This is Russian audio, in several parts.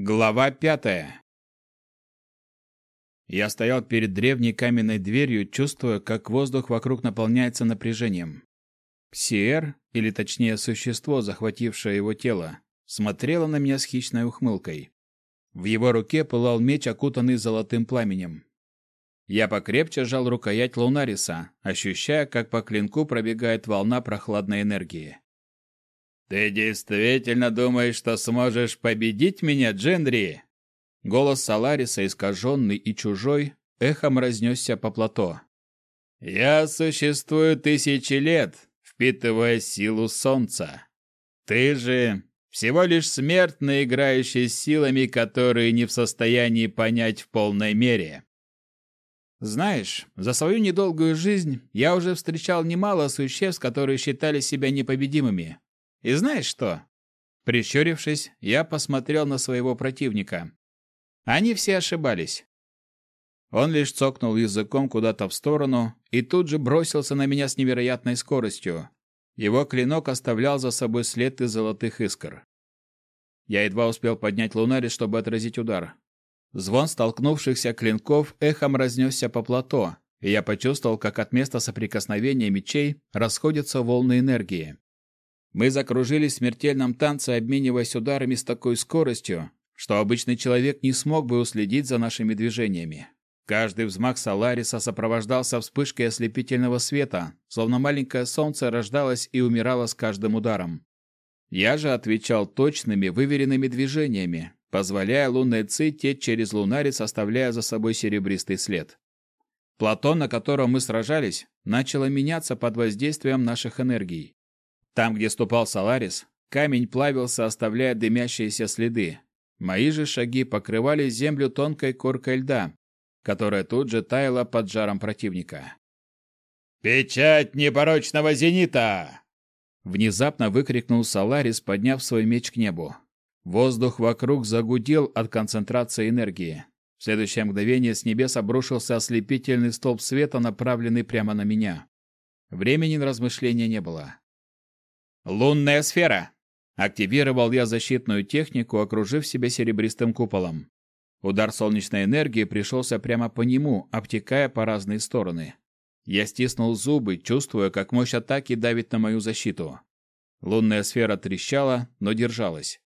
Глава пятая. Я стоял перед древней каменной дверью, чувствуя, как воздух вокруг наполняется напряжением. Псиэр, или точнее существо, захватившее его тело, смотрело на меня с хищной ухмылкой. В его руке пылал меч, окутанный золотым пламенем. Я покрепче сжал рукоять Лунариса, ощущая, как по клинку пробегает волна прохладной энергии. «Ты действительно думаешь, что сможешь победить меня, Дженри?» Голос Салариса, искаженный и чужой, эхом разнесся по плато. «Я существую тысячи лет, впитывая силу солнца. Ты же всего лишь смертный, играющий с силами, которые не в состоянии понять в полной мере». Знаешь, за свою недолгую жизнь я уже встречал немало существ, которые считали себя непобедимыми. И знаешь что? Прищурившись, я посмотрел на своего противника. Они все ошибались. Он лишь цокнул языком куда-то в сторону и тут же бросился на меня с невероятной скоростью. Его клинок оставлял за собой след из золотых искр. Я едва успел поднять лунарис, чтобы отразить удар. Звон столкнувшихся клинков эхом разнесся по плато, и я почувствовал, как от места соприкосновения мечей расходятся волны энергии. Мы закружились в смертельном танце, обмениваясь ударами с такой скоростью, что обычный человек не смог бы уследить за нашими движениями. Каждый взмах Салариса сопровождался вспышкой ослепительного света, словно маленькое солнце рождалось и умирало с каждым ударом. Я же отвечал точными, выверенными движениями, позволяя лунной ци течь через лунарис, оставляя за собой серебристый след. Плато, на котором мы сражались, начало меняться под воздействием наших энергий. Там, где ступал Саларис, камень плавился, оставляя дымящиеся следы. Мои же шаги покрывали землю тонкой коркой льда, которая тут же таяла под жаром противника. «Печать непорочного зенита!» Внезапно выкрикнул Саларис, подняв свой меч к небу. Воздух вокруг загудел от концентрации энергии. В следующее мгновение с небес обрушился ослепительный столб света, направленный прямо на меня. Времени на размышления не было. Лунная сфера. Активировал я защитную технику, окружив себя серебристым куполом. Удар солнечной энергии пришелся прямо по нему, обтекая по разные стороны. Я стиснул зубы, чувствуя, как мощь атаки давит на мою защиту. Лунная сфера трещала, но держалась.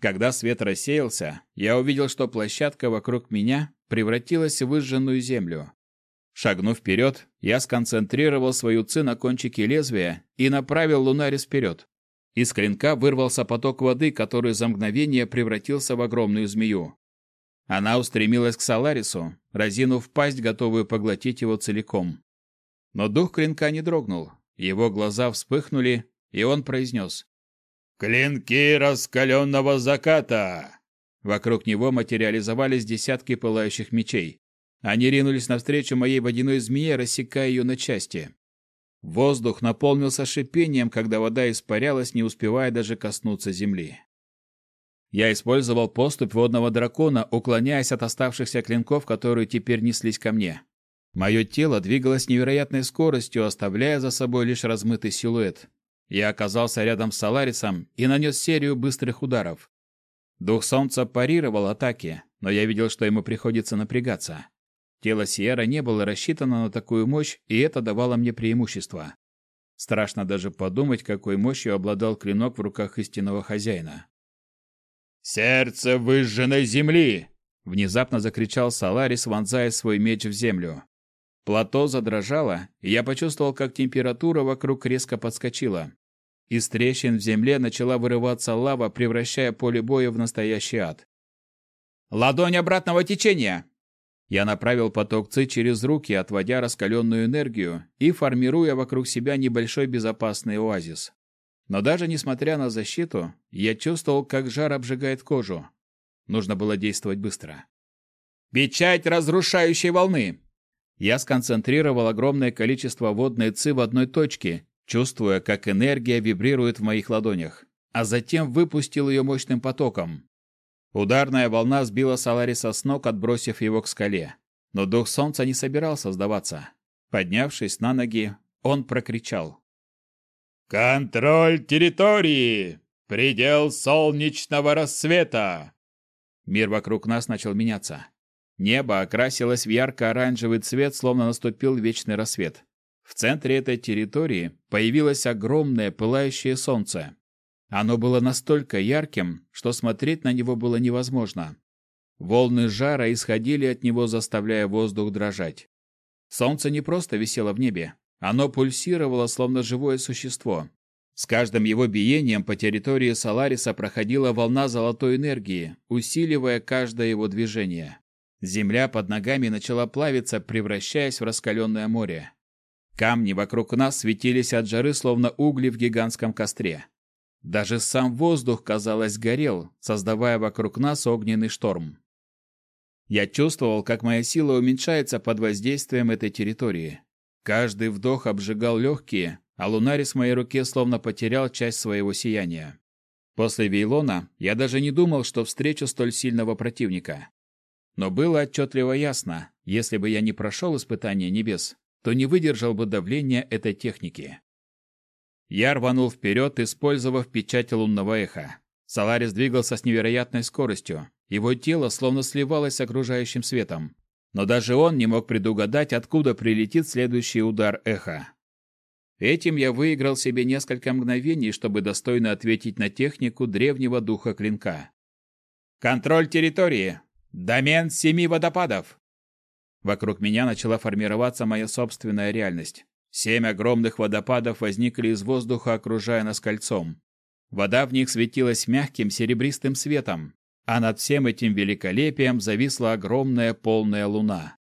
Когда свет рассеялся, я увидел, что площадка вокруг меня превратилась в выжженную землю. Шагнув вперед, я сконцентрировал свою ци на кончике лезвия и направил лунарис вперед. Из клинка вырвался поток воды, который за мгновение превратился в огромную змею. Она устремилась к Саларису, разинув пасть, готовую поглотить его целиком. Но дух клинка не дрогнул. Его глаза вспыхнули, и он произнес. «Клинки раскаленного заката!» Вокруг него материализовались десятки пылающих мечей. Они ринулись навстречу моей водяной змее, рассекая ее на части. Воздух наполнился шипением, когда вода испарялась, не успевая даже коснуться земли. Я использовал поступь водного дракона, уклоняясь от оставшихся клинков, которые теперь неслись ко мне. Мое тело двигалось невероятной скоростью, оставляя за собой лишь размытый силуэт. Я оказался рядом с Саларисом и нанес серию быстрых ударов. Дух Солнца парировал атаки, но я видел, что ему приходится напрягаться. Тело Сиера не было рассчитано на такую мощь, и это давало мне преимущество. Страшно даже подумать, какой мощью обладал клинок в руках истинного хозяина. «Сердце выжженной земли!» — внезапно закричал Саларис, вонзая свой меч в землю. Плато задрожало, и я почувствовал, как температура вокруг резко подскочила. Из трещин в земле начала вырываться лава, превращая поле боя в настоящий ад. «Ладонь обратного течения!» Я направил поток ци через руки, отводя раскаленную энергию и формируя вокруг себя небольшой безопасный оазис. Но даже несмотря на защиту, я чувствовал, как жар обжигает кожу. Нужно было действовать быстро. «Печать разрушающей волны!» Я сконцентрировал огромное количество водной ци в одной точке, чувствуя, как энергия вибрирует в моих ладонях, а затем выпустил ее мощным потоком. Ударная волна сбила Салариса с ног, отбросив его к скале. Но дух солнца не собирался сдаваться. Поднявшись на ноги, он прокричал. «Контроль территории! Предел солнечного рассвета! Мир вокруг нас начал меняться. Небо окрасилось в ярко-оранжевый цвет, словно наступил вечный рассвет. В центре этой территории появилось огромное пылающее солнце. Оно было настолько ярким, что смотреть на него было невозможно. Волны жара исходили от него, заставляя воздух дрожать. Солнце не просто висело в небе, оно пульсировало, словно живое существо. С каждым его биением по территории Солариса проходила волна золотой энергии, усиливая каждое его движение. Земля под ногами начала плавиться, превращаясь в раскаленное море. Камни вокруг нас светились от жары, словно угли в гигантском костре. Даже сам воздух, казалось, горел, создавая вокруг нас огненный шторм. Я чувствовал, как моя сила уменьшается под воздействием этой территории. Каждый вдох обжигал легкие, а лунарис в моей руке словно потерял часть своего сияния. После Вейлона я даже не думал, что встречу столь сильного противника. Но было отчетливо ясно, если бы я не прошел испытание небес, то не выдержал бы давления этой техники. Я рванул вперед, использовав печать лунного эха. Соларис двигался с невероятной скоростью. Его тело словно сливалось с окружающим светом. Но даже он не мог предугадать, откуда прилетит следующий удар эха. Этим я выиграл себе несколько мгновений, чтобы достойно ответить на технику древнего духа клинка. «Контроль территории! Домен семи водопадов!» Вокруг меня начала формироваться моя собственная реальность. Семь огромных водопадов возникли из воздуха, окружая нас кольцом. Вода в них светилась мягким серебристым светом, а над всем этим великолепием зависла огромная полная луна.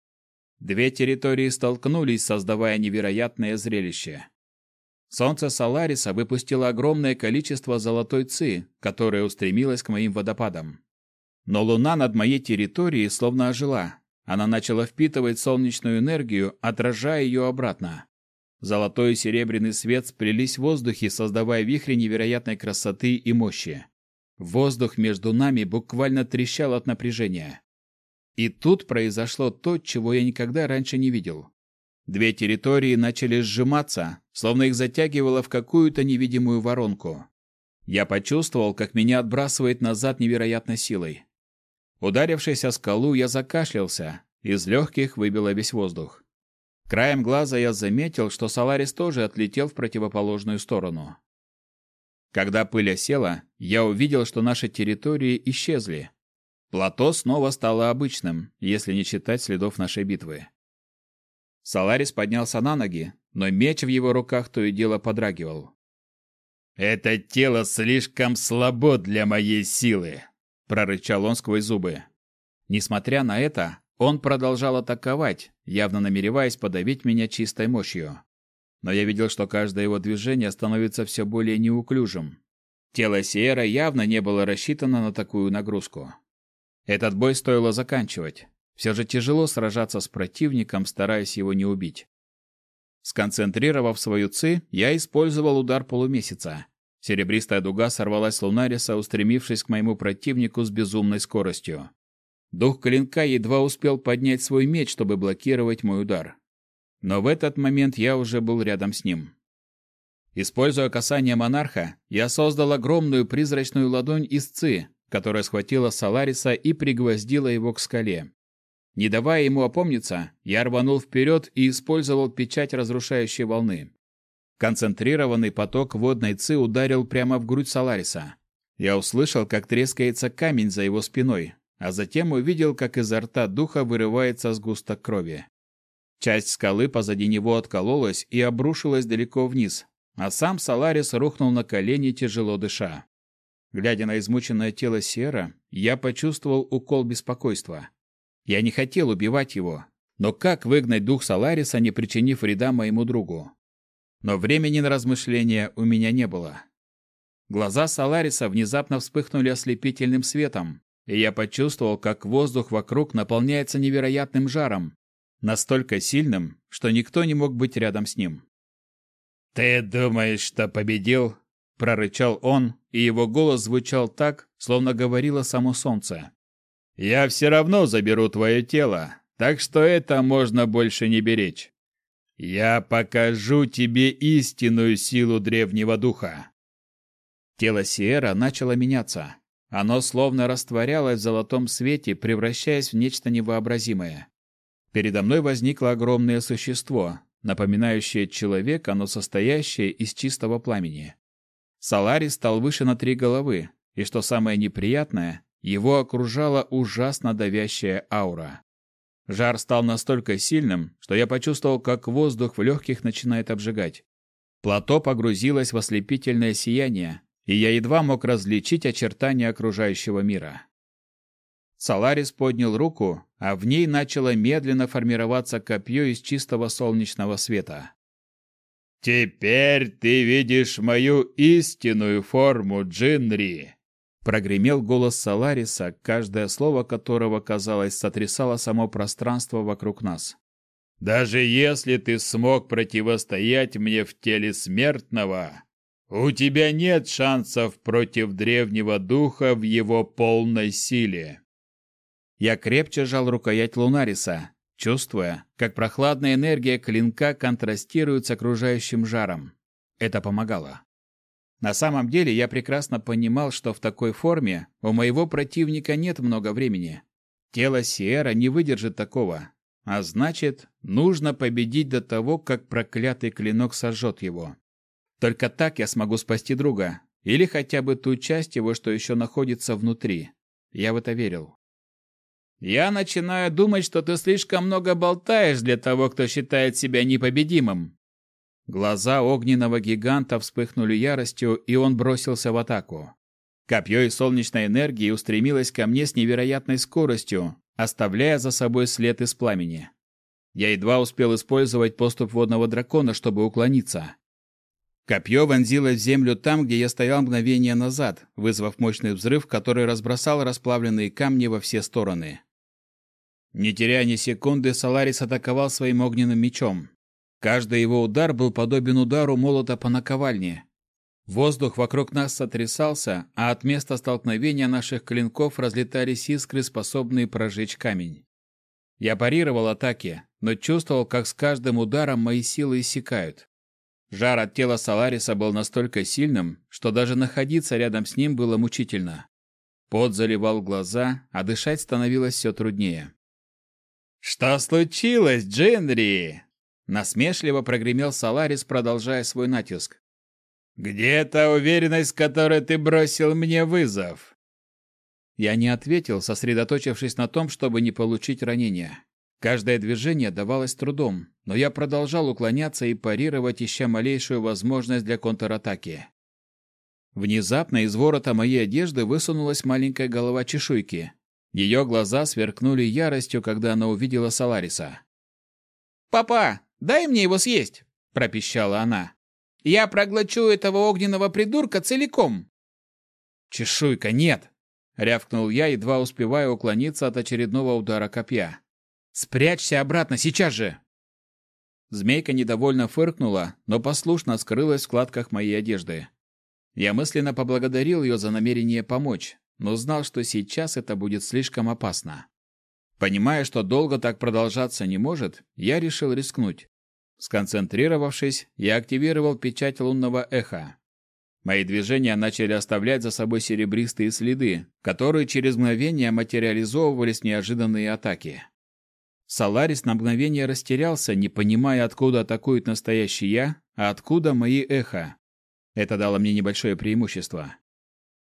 Две территории столкнулись, создавая невероятное зрелище. Солнце Солариса выпустило огромное количество золотой ци, которая устремилась к моим водопадам. Но луна над моей территорией словно ожила. Она начала впитывать солнечную энергию, отражая ее обратно. Золотой и серебряный свет сплелись в воздухе, создавая вихри невероятной красоты и мощи. Воздух между нами буквально трещал от напряжения. И тут произошло то, чего я никогда раньше не видел. Две территории начали сжиматься, словно их затягивало в какую-то невидимую воронку. Я почувствовал, как меня отбрасывает назад невероятной силой. Ударившись о скалу, я закашлялся, из легких выбило весь воздух. Краем глаза я заметил, что Соларис тоже отлетел в противоположную сторону. Когда пыль осела, я увидел, что наши территории исчезли. Плато снова стало обычным, если не считать следов нашей битвы. Соларис поднялся на ноги, но меч в его руках то и дело подрагивал. «Это тело слишком слабо для моей силы», — прорычал он сквозь зубы. Несмотря на это, он продолжал атаковать, явно намереваясь подавить меня чистой мощью. Но я видел, что каждое его движение становится все более неуклюжим. Тело Сиера явно не было рассчитано на такую нагрузку. Этот бой стоило заканчивать. Все же тяжело сражаться с противником, стараясь его не убить. Сконцентрировав свою ци, я использовал удар полумесяца. Серебристая дуга сорвалась с Лунариса, устремившись к моему противнику с безумной скоростью. Дух клинка едва успел поднять свой меч, чтобы блокировать мой удар. Но в этот момент я уже был рядом с ним. Используя касание монарха, я создал огромную призрачную ладонь из ци, которая схватила Салариса и пригвоздила его к скале. Не давая ему опомниться, я рванул вперед и использовал печать разрушающей волны. Концентрированный поток водной ци ударил прямо в грудь Салариса. Я услышал, как трескается камень за его спиной, а затем увидел, как изо рта духа вырывается сгусток крови. Часть скалы позади него откололась и обрушилась далеко вниз, а сам Саларис рухнул на колени, тяжело дыша. Глядя на измученное тело Сера, я почувствовал укол беспокойства. Я не хотел убивать его, но как выгнать дух Салариса, не причинив вреда моему другу? Но времени на размышления у меня не было. Глаза Салариса внезапно вспыхнули ослепительным светом, и я почувствовал, как воздух вокруг наполняется невероятным жаром, настолько сильным, что никто не мог быть рядом с ним. «Ты думаешь, что победил?» — прорычал он, и его голос звучал так, словно говорило само солнце. «Я все равно заберу твое тело, так что это можно больше не беречь. Я покажу тебе истинную силу древнего духа». Тело Сиера начало меняться. Оно словно растворялось в золотом свете, превращаясь в нечто невообразимое. Передо мной возникло огромное существо, напоминающее человека, но состоящее из чистого пламени. Саларис стал выше на три головы, и, что самое неприятное, его окружала ужасно давящая аура. Жар стал настолько сильным, что я почувствовал, как воздух в легких начинает обжигать. Плато погрузилось в ослепительное сияние, и я едва мог различить очертания окружающего мира. Саларис поднял руку, а в ней начало медленно формироваться копье из чистого солнечного света. «Теперь ты видишь мою истинную форму, Джинри!» Прогремел голос Салариса, каждое слово которого, казалось, сотрясало само пространство вокруг нас. «Даже если ты смог противостоять мне в теле смертного, у тебя нет шансов против древнего духа в его полной силе». Я крепче сжал рукоять Лунариса, чувствуя, как прохладная энергия клинка контрастирует с окружающим жаром. Это помогало. На самом деле я прекрасно понимал, что в такой форме у моего противника нет много времени. Тело Сиэра не выдержит такого, а значит, нужно победить до того, как проклятый клинок сожжет его. Только так я смогу спасти друга, или хотя бы ту часть его, что еще находится внутри. Я в это верил. Я начинаю думать, что ты слишком много болтаешь для того, кто считает себя непобедимым. Глаза огненного гиганта вспыхнули яростью, и он бросился в атаку. Копье из солнечной энергии устремилось ко мне с невероятной скоростью, оставляя за собой след из пламени. Я едва успел использовать поступ водного дракона, чтобы уклониться. Копье вонзилось в землю там, где я стоял мгновение назад, вызвав мощный взрыв, который разбросал расплавленные камни во все стороны. Не теряя ни секунды, Соларис атаковал своим огненным мечом. Каждый его удар был подобен удару молота по наковальне. Воздух вокруг нас сотрясался, а от места столкновения наших клинков разлетались искры, способные прожечь камень. Я парировал атаки, но чувствовал, как с каждым ударом мои силы иссякают. Жар от тела Солариса был настолько сильным, что даже находиться рядом с ним было мучительно. Пот заливал глаза, а дышать становилось все труднее. «Что случилось, Джинри?» Насмешливо прогремел Саларис, продолжая свой натиск. «Где та уверенность, которой ты бросил мне вызов?» Я не ответил, сосредоточившись на том, чтобы не получить ранения. Каждое движение давалось трудом, но я продолжал уклоняться и парировать, ища малейшую возможность для контратаки. Внезапно из ворота моей одежды высунулась маленькая голова чешуйки. Ее глаза сверкнули яростью, когда она увидела Салариса. «Папа, дай мне его съесть!» – пропищала она. «Я проглочу этого огненного придурка целиком!» «Чешуйка, нет!» – рявкнул я, едва успевая уклониться от очередного удара копья. «Спрячься обратно, сейчас же!» Змейка недовольно фыркнула, но послушно скрылась в складках моей одежды. Я мысленно поблагодарил ее за намерение помочь, но знал, что сейчас это будет слишком опасно. Понимая, что долго так продолжаться не может, я решил рискнуть. Сконцентрировавшись, я активировал печать лунного эха. Мои движения начали оставлять за собой серебристые следы, которые через мгновение материализовывались неожиданные атаки. Саларис на мгновение растерялся, не понимая, откуда атакует настоящий я, а откуда мои эхо. Это дало мне небольшое преимущество.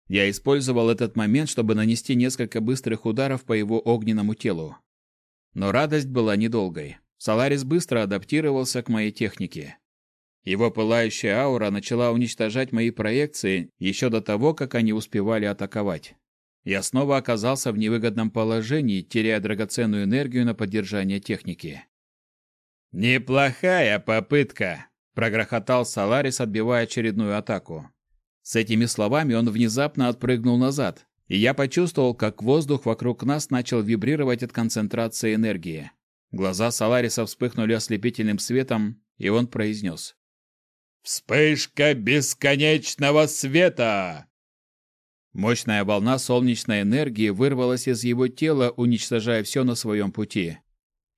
Я использовал этот момент, чтобы нанести несколько быстрых ударов по его огненному телу. Но радость была недолгой. Соларис быстро адаптировался к моей технике. Его пылающая аура начала уничтожать мои проекции еще до того, как они успевали атаковать. Я снова оказался в невыгодном положении, теряя драгоценную энергию на поддержание техники. «Неплохая попытка!» – прогрохотал Соларис, отбивая очередную атаку. С этими словами он внезапно отпрыгнул назад, и я почувствовал, как воздух вокруг нас начал вибрировать от концентрации энергии. Глаза Салариса вспыхнули ослепительным светом, и он произнес. «Вспышка бесконечного света!» Мощная волна солнечной энергии вырвалась из его тела, уничтожая все на своем пути.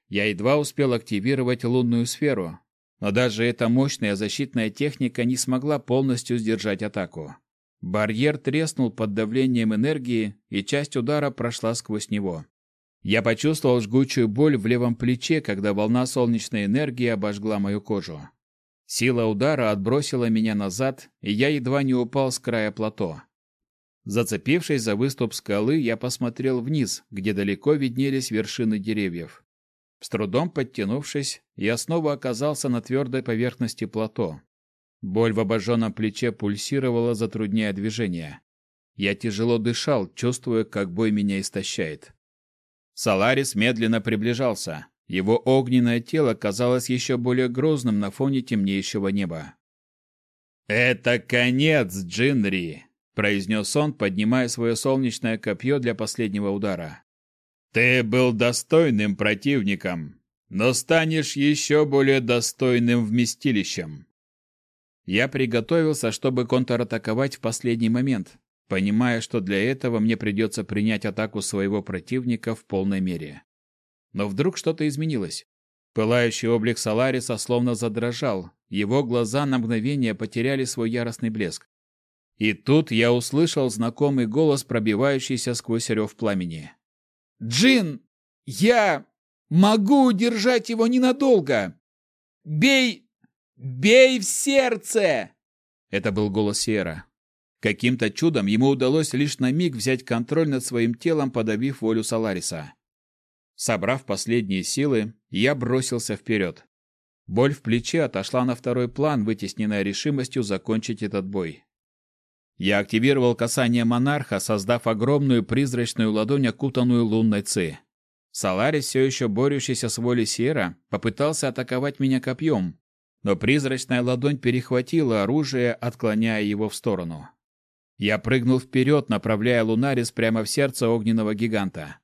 Я едва успел активировать лунную сферу, но даже эта мощная защитная техника не смогла полностью сдержать атаку. Барьер треснул под давлением энергии, и часть удара прошла сквозь него. Я почувствовал жгучую боль в левом плече, когда волна солнечной энергии обожгла мою кожу. Сила удара отбросила меня назад, и я едва не упал с края плато. Зацепившись за выступ скалы, я посмотрел вниз, где далеко виднелись вершины деревьев. С трудом подтянувшись, я снова оказался на твердой поверхности плато. Боль в обожженном плече пульсировала, затрудняя движение. Я тяжело дышал, чувствуя, как бой меня истощает. Саларис медленно приближался. Его огненное тело казалось еще более грозным на фоне темнеющего неба. «Это конец, Джинри!» — произнес он, поднимая свое солнечное копье для последнего удара. «Ты был достойным противником, но станешь еще более достойным вместилищем». Я приготовился, чтобы контратаковать в последний момент, понимая, что для этого мне придется принять атаку своего противника в полной мере. Но вдруг что-то изменилось. Пылающий облик Салариса словно задрожал, его глаза на мгновение потеряли свой яростный блеск. И тут я услышал знакомый голос, пробивающийся сквозь рев пламени. «Джин! Я могу удержать его ненадолго! Бей! Бей в сердце!» Это был голос Сера. Каким-то чудом ему удалось лишь на миг взять контроль над своим телом, подавив волю Салариса. Собрав последние силы, я бросился вперед. Боль в плече отошла на второй план, вытесненная решимостью закончить этот бой. Я активировал касание монарха, создав огромную призрачную ладонь, окутанную лунной ци. Саларис, все еще борющийся с волей Сера, попытался атаковать меня копьем, но призрачная ладонь перехватила оружие, отклоняя его в сторону. Я прыгнул вперед, направляя Лунарис прямо в сердце огненного гиганта.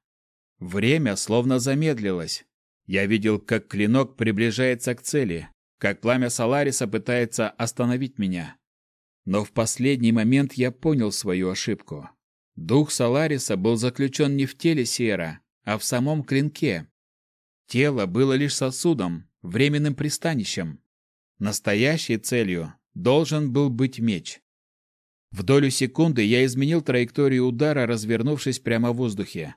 Время словно замедлилось. Я видел, как клинок приближается к цели, как пламя Салариса пытается остановить меня. Но в последний момент я понял свою ошибку. Дух Салариса был заключен не в теле Сера, а в самом клинке. Тело было лишь сосудом, временным пристанищем. Настоящей целью должен был быть меч. В долю секунды я изменил траекторию удара, развернувшись прямо в воздухе.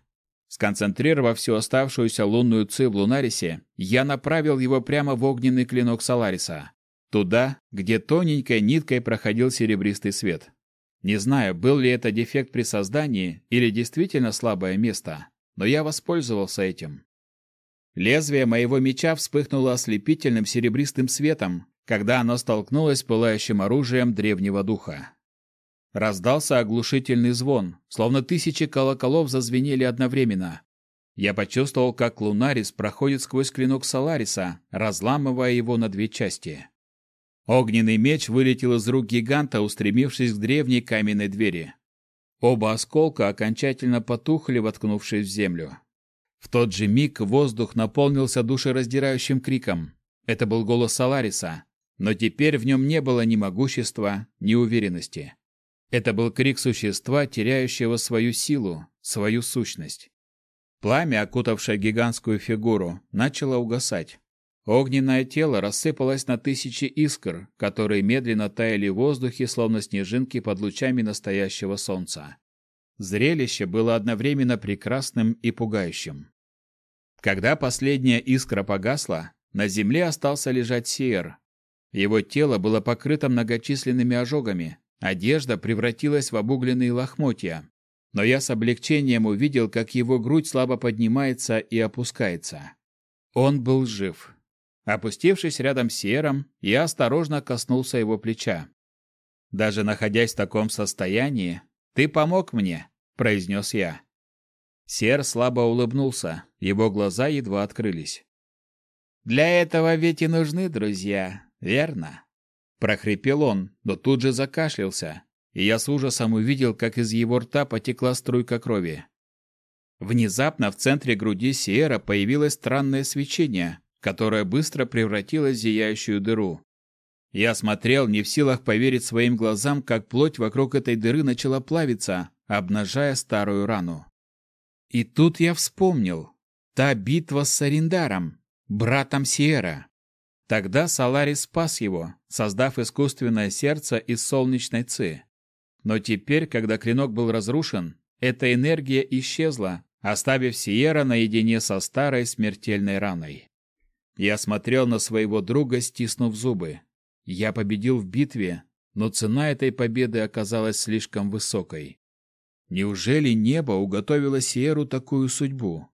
Сконцентрировав всю оставшуюся лунную ци в Лунарисе, я направил его прямо в огненный клинок Салариса. Туда, где тоненькой ниткой проходил серебристый свет. Не знаю, был ли это дефект при создании или действительно слабое место, но я воспользовался этим. Лезвие моего меча вспыхнуло ослепительным серебристым светом, когда оно столкнулось с пылающим оружием древнего духа. Раздался оглушительный звон, словно тысячи колоколов зазвенели одновременно. Я почувствовал, как Лунарис проходит сквозь клинок Салариса, разламывая его на две части. Огненный меч вылетел из рук гиганта, устремившись к древней каменной двери. Оба осколка окончательно потухли, воткнувшись в землю. В тот же миг воздух наполнился душераздирающим криком. Это был голос Салариса, но теперь в нем не было ни могущества, ни уверенности. Это был крик существа, теряющего свою силу, свою сущность. Пламя, окутавшее гигантскую фигуру, начало угасать. Огненное тело рассыпалось на тысячи искр, которые медленно таяли в воздухе, словно снежинки под лучами настоящего солнца. Зрелище было одновременно прекрасным и пугающим. Когда последняя искра погасла, на земле остался лежать Сиер. Его тело было покрыто многочисленными ожогами, Одежда превратилась в обугленные лохмотья, но я с облегчением увидел, как его грудь слабо поднимается и опускается. Он был жив. Опустившись рядом с Сером, я осторожно коснулся его плеча. «Даже находясь в таком состоянии, ты помог мне», — произнес я. Сер слабо улыбнулся, его глаза едва открылись. «Для этого ведь и нужны друзья, верно?» прохрипел он, но тут же закашлялся, и я с ужасом увидел, как из его рта потекла струйка крови. Внезапно в центре груди Сиера появилось странное свечение, которое быстро превратилось в зияющую дыру. Я смотрел, не в силах поверить своим глазам, как плоть вокруг этой дыры начала плавиться, обнажая старую рану. И тут я вспомнил. Та битва с Сариндаром, братом Сиера. Тогда Саларис спас его, создав искусственное сердце из солнечной ци. Но теперь, когда клинок был разрушен, эта энергия исчезла, оставив Сиера наедине со старой смертельной раной. Я смотрел на своего друга, стиснув зубы. Я победил в битве, но цена этой победы оказалась слишком высокой. Неужели небо уготовило Сиеру такую судьбу?